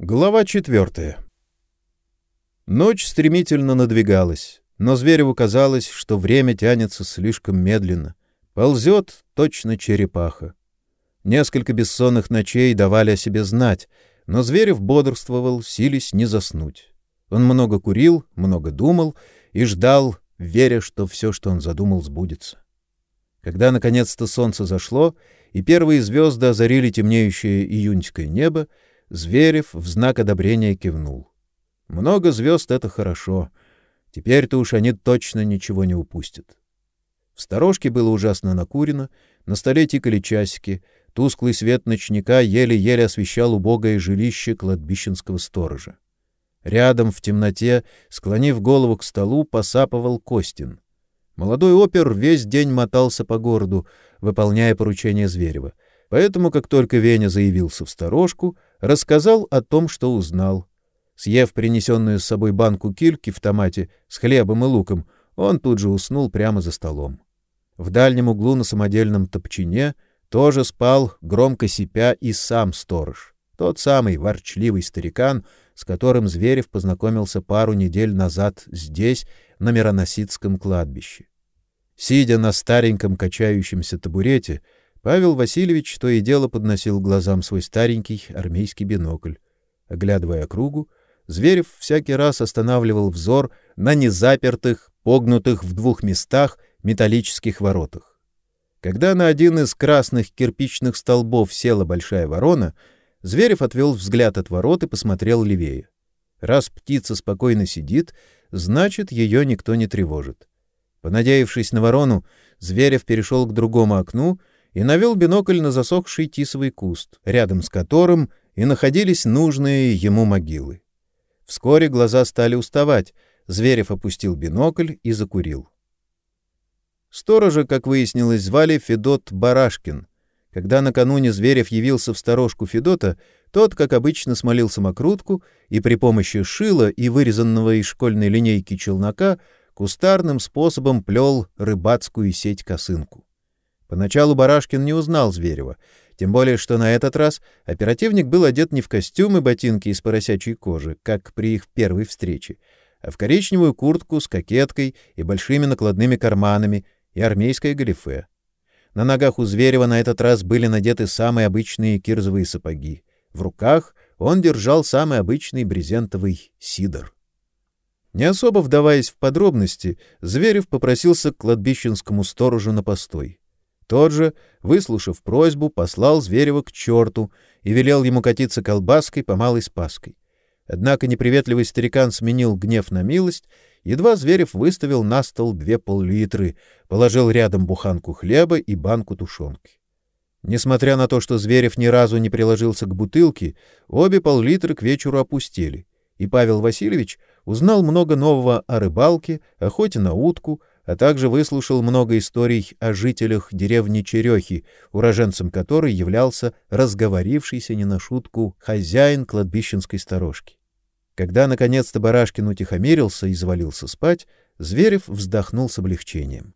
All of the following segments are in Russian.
Глава четвертая. Ночь стремительно надвигалась, но Звереву казалось, что время тянется слишком медленно. Ползет точно черепаха. Несколько бессонных ночей давали о себе знать, но Зверев бодрствовал, сились не заснуть. Он много курил, много думал и ждал, веря, что все, что он задумал, сбудется. Когда наконец-то солнце зашло, и первые звезды озарили темнеющее июньское небо, Зверев в знак одобрения кивнул. Много звезд — это хорошо. Теперь-то уж они точно ничего не упустят. В сторожке было ужасно накурено, на столе тикали часики, тусклый свет ночника еле-еле освещал убогое жилище кладбищенского сторожа. Рядом в темноте, склонив голову к столу, посапывал Костин. Молодой опер весь день мотался по городу, выполняя поручения Зверева. Поэтому, как только Веня заявился в сторожку, рассказал о том, что узнал. Съев принесенную с собой банку кильки в томате с хлебом и луком, он тут же уснул прямо за столом. В дальнем углу на самодельном топчине тоже спал, громко сипя, и сам сторож. Тот самый ворчливый старикан, с которым Зверев познакомился пару недель назад здесь, на Мироносицком кладбище. Сидя на стареньком качающемся табурете, Павел Васильевич то и дело подносил глазам свой старенький армейский бинокль. Оглядывая округу, Зверев всякий раз останавливал взор на незапертых, погнутых в двух местах металлических воротах. Когда на один из красных кирпичных столбов села большая ворона, Зверев отвел взгляд от ворот и посмотрел левее. Раз птица спокойно сидит, значит, ее никто не тревожит. Понадеявшись на ворону, Зверев перешел к другому окну и навел бинокль на засохший тисовый куст, рядом с которым и находились нужные ему могилы. Вскоре глаза стали уставать, Зверев опустил бинокль и закурил. Сторожа, как выяснилось, звали Федот Барашкин. Когда накануне Зверев явился в сторожку Федота, тот, как обычно, смолил самокрутку и при помощи шила и вырезанного из школьной линейки челнока кустарным способом плел рыбацкую сеть-косынку. Поначалу Барашкин не узнал Зверева, тем более что на этот раз оперативник был одет не в костюм и ботинки из поросячьей кожи, как при их первой встрече, а в коричневую куртку с кокеткой и большими накладными карманами и армейское галифе. На ногах у Зверева на этот раз были надеты самые обычные кирзовые сапоги. В руках он держал самый обычный брезентовый сидор. Не особо вдаваясь в подробности, Зверев попросился к кладбищенскому сторожу на постой. Тот же, выслушав просьбу, послал Зверева к черту и велел ему катиться колбаской по Малой Спаской. Однако неприветливый старикан сменил гнев на милость, едва Зверев выставил на стол две пол-литры, положил рядом буханку хлеба и банку тушенки. Несмотря на то, что Зверев ни разу не приложился к бутылке, обе пол-литры к вечеру опустили, и Павел Васильевич узнал много нового о рыбалке, охоте на утку, а также выслушал много историй о жителях деревни Черехи, уроженцем которой являлся разговорившийся не на шутку хозяин кладбищенской сторожки. Когда наконец-то Барашкин утихомирился и завалился спать, Зверев вздохнул с облегчением.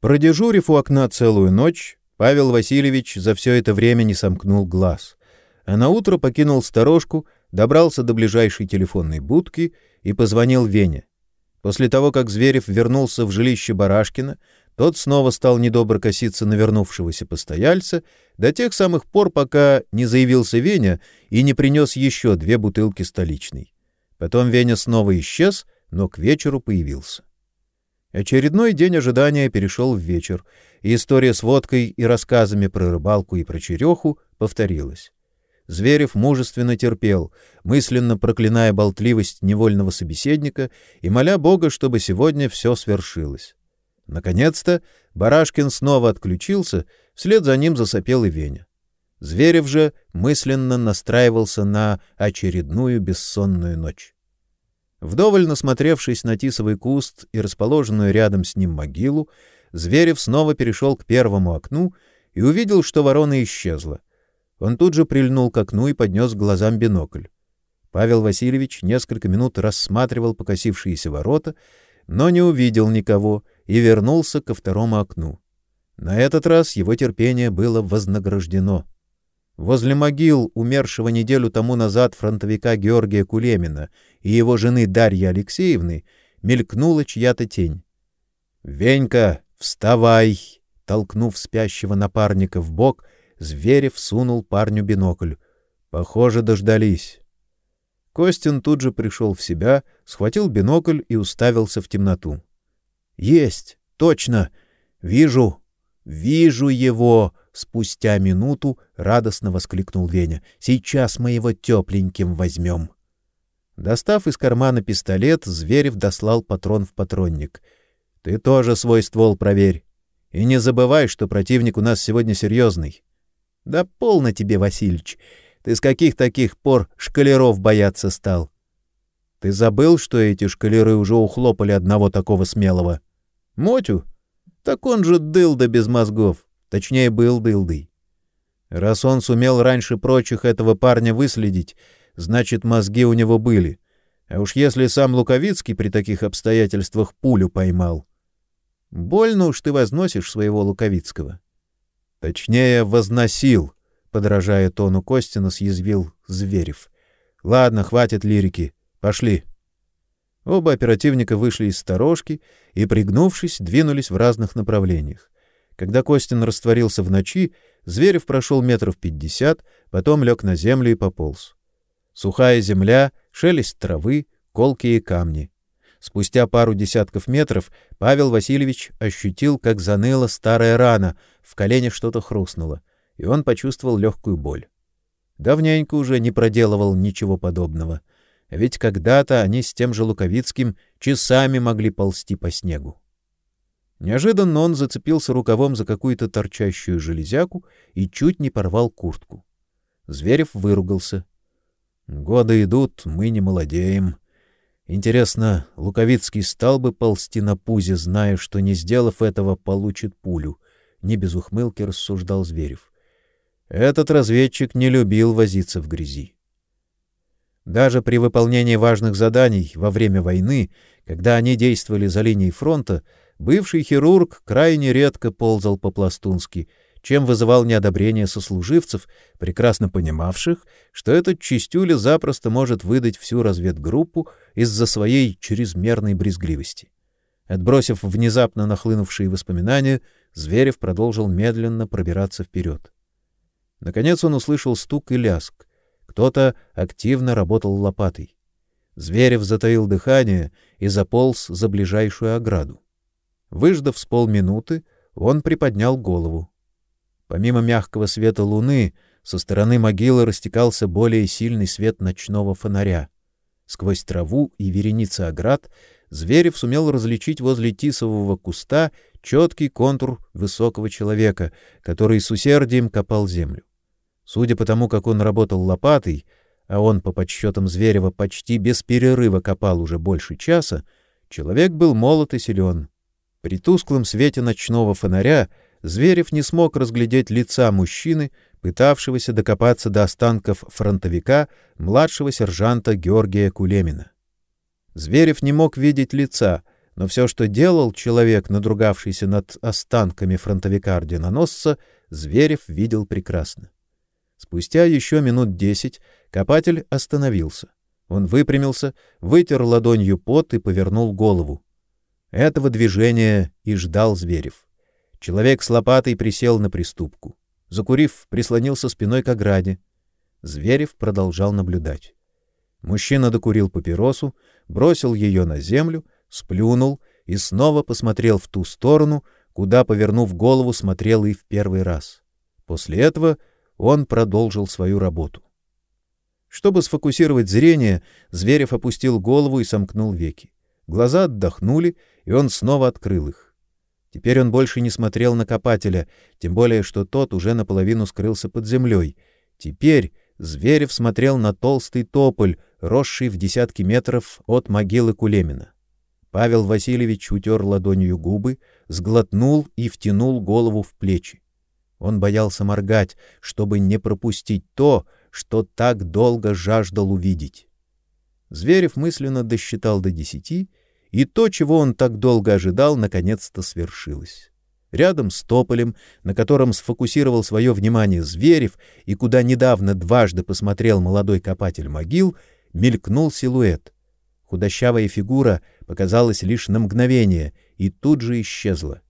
Продежурив у окна целую ночь, Павел Васильевич за все это время не сомкнул глаз, а на утро покинул сторожку, добрался до ближайшей телефонной будки и позвонил Вене. После того, как Зверев вернулся в жилище Барашкина, тот снова стал недобро коситься на вернувшегося постояльца до тех самых пор, пока не заявился Веня и не принес еще две бутылки столичной. Потом Веня снова исчез, но к вечеру появился. Очередной день ожидания перешел в вечер, и история с водкой и рассказами про рыбалку и про череху повторилась. Зверев мужественно терпел, мысленно проклиная болтливость невольного собеседника и моля Бога, чтобы сегодня все свершилось. Наконец-то Барашкин снова отключился, вслед за ним засопел и Веня. Зверев же мысленно настраивался на очередную бессонную ночь. Вдоволь насмотревшись на тисовый куст и расположенную рядом с ним могилу, Зверев снова перешел к первому окну и увидел, что ворона исчезла. Он тут же прильнул к окну и поднес к глазам бинокль. Павел Васильевич несколько минут рассматривал покосившиеся ворота, но не увидел никого и вернулся ко второму окну. На этот раз его терпение было вознаграждено. Возле могил умершего неделю тому назад фронтовика Георгия Кулемина и его жены Дарьи Алексеевны мелькнула чья-то тень. «Венька, вставай!» Толкнув спящего напарника в бок, Зверев сунул парню бинокль. Похоже, дождались. Костин тут же пришел в себя, схватил бинокль и уставился в темноту. Есть, точно. Вижу, вижу его, спустя минуту радостно воскликнул Веня. Сейчас мы его тепленьким возьмем. Достав из кармана пистолет, Зверев дослал патрон в патронник. Ты тоже свой ствол проверь. И не забывай, что противник у нас сегодня серьезный. Да полно тебе, Васильич. Ты с каких таких пор шкалеров бояться стал? Ты забыл, что эти шкалеры уже ухлопали одного такого смелого? Мотю? Так он же дылда без мозгов. Точнее, был дылдой. Раз он сумел раньше прочих этого парня выследить, значит, мозги у него были. А уж если сам Луковицкий при таких обстоятельствах пулю поймал. Больно уж ты возносишь своего Луковицкого. Точнее, возносил, подражая тону Костина, съязвил Зверев. Ладно, хватит лирики. Пошли. Оба оперативника вышли из сторожки и, пригнувшись, двинулись в разных направлениях. Когда Костин растворился в ночи, Зверев прошел метров пятьдесят, потом лег на землю и пополз. Сухая земля, шелест травы, колкие камни. Спустя пару десятков метров Павел Васильевич ощутил, как заныла старая рана, в колене что-то хрустнуло и он почувствовал легкую боль. Давненько уже не проделывал ничего подобного. Ведь когда-то они с тем же Луковицким часами могли ползти по снегу. Неожиданно он зацепился рукавом за какую-то торчащую железяку и чуть не порвал куртку. Зверев выругался. Годы идут, мы не молодеем. Интересно, Луковицкий стал бы ползти на пузе, зная, что не сделав этого, получит пулю. Не без ухмылки рассуждал Зверев. Этот разведчик не любил возиться в грязи. Даже при выполнении важных заданий во время войны, когда они действовали за линией фронта, бывший хирург крайне редко ползал по-пластунски, чем вызывал неодобрение сослуживцев, прекрасно понимавших, что этот чистюля запросто может выдать всю разведгруппу из-за своей чрезмерной брезгливости. Отбросив внезапно нахлынувшие воспоминания, Зверев продолжил медленно пробираться вперед. Наконец он услышал стук и ляск. Кто-то активно работал лопатой. Зверев затаил дыхание и заполз за ближайшую ограду. Выждав с полминуты, он приподнял голову. Помимо мягкого света луны, со стороны могилы растекался более сильный свет ночного фонаря. Сквозь траву и вереницы оград Зверев сумел различить возле тисового куста четкий контур высокого человека, который с усердием копал землю. Судя по тому, как он работал лопатой, а он по подсчетам Зверева почти без перерыва копал уже больше часа, человек был молод и силен. При тусклом свете ночного фонаря Зверев не смог разглядеть лица мужчины, пытавшегося докопаться до останков фронтовика, младшего сержанта Георгия Кулемина. Зверев не мог видеть лица, но все, что делал человек, надругавшийся над останками фронтовика-орденоносца, Зверев видел прекрасно. Спустя еще минут десять копатель остановился. Он выпрямился, вытер ладонью пот и повернул голову. Этого движения и ждал Зверев. Человек с лопатой присел на приступку. Закурив, прислонился спиной к ограде. Зверев продолжал наблюдать. Мужчина докурил папиросу, бросил ее на землю, сплюнул и снова посмотрел в ту сторону, куда, повернув голову, смотрел и в первый раз. После этого он продолжил свою работу. Чтобы сфокусировать зрение, Зверев опустил голову и сомкнул веки. Глаза отдохнули, и он снова открыл их. Теперь он больше не смотрел на копателя, тем более что тот уже наполовину скрылся под землей. Теперь Зверев смотрел на толстый тополь, росший в десятки метров от могилы Кулемина. Павел Васильевич утер ладонью губы, сглотнул и втянул голову в плечи. Он боялся моргать, чтобы не пропустить то, что так долго жаждал увидеть. Зверев мысленно досчитал до десяти, и то, чего он так долго ожидал, наконец-то свершилось. Рядом с тополем, на котором сфокусировал свое внимание Зверев и куда недавно дважды посмотрел молодой копатель могил, мелькнул силуэт. Худощавая фигура показалась лишь на мгновение и тут же исчезла.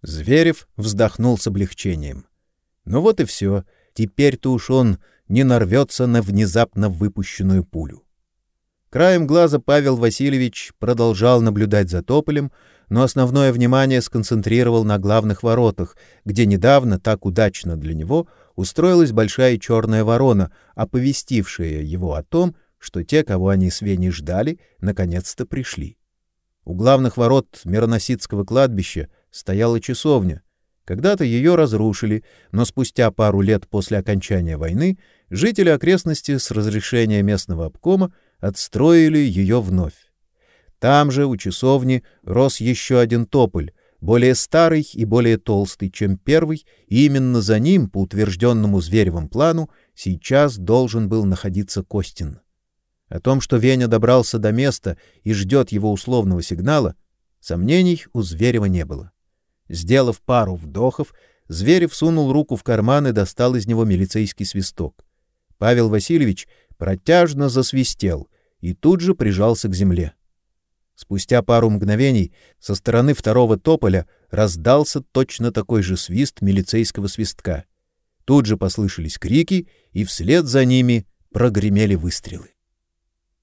Зверев вздохнул с облегчением. Ну вот и все. Теперь-то уж он не нарвется на внезапно выпущенную пулю. Краем глаза Павел Васильевич продолжал наблюдать за тополем, но основное внимание сконцентрировал на главных воротах, где недавно так удачно для него устроилась большая черная ворона, оповестившая его о том, что те, кого они с Веней ждали, наконец-то пришли. У главных ворот Мироносицкого кладбища стояла часовня. Когда-то ее разрушили, но спустя пару лет после окончания войны жители окрестности с разрешения местного обкома отстроили ее вновь. Там же у часовни рос еще один тополь, более старый и более толстый, чем первый, и именно за ним, по утвержденному Зверевым плану, сейчас должен был находиться Костин. О том, что Веня добрался до места и ждет его условного сигнала, сомнений у Зверева не было. Сделав пару вдохов, Зверев сунул руку в карман и достал из него милицейский свисток. Павел Васильевич протяжно засвистел и тут же прижался к земле. Спустя пару мгновений со стороны второго тополя раздался точно такой же свист милицейского свистка. Тут же послышались крики, и вслед за ними прогремели выстрелы.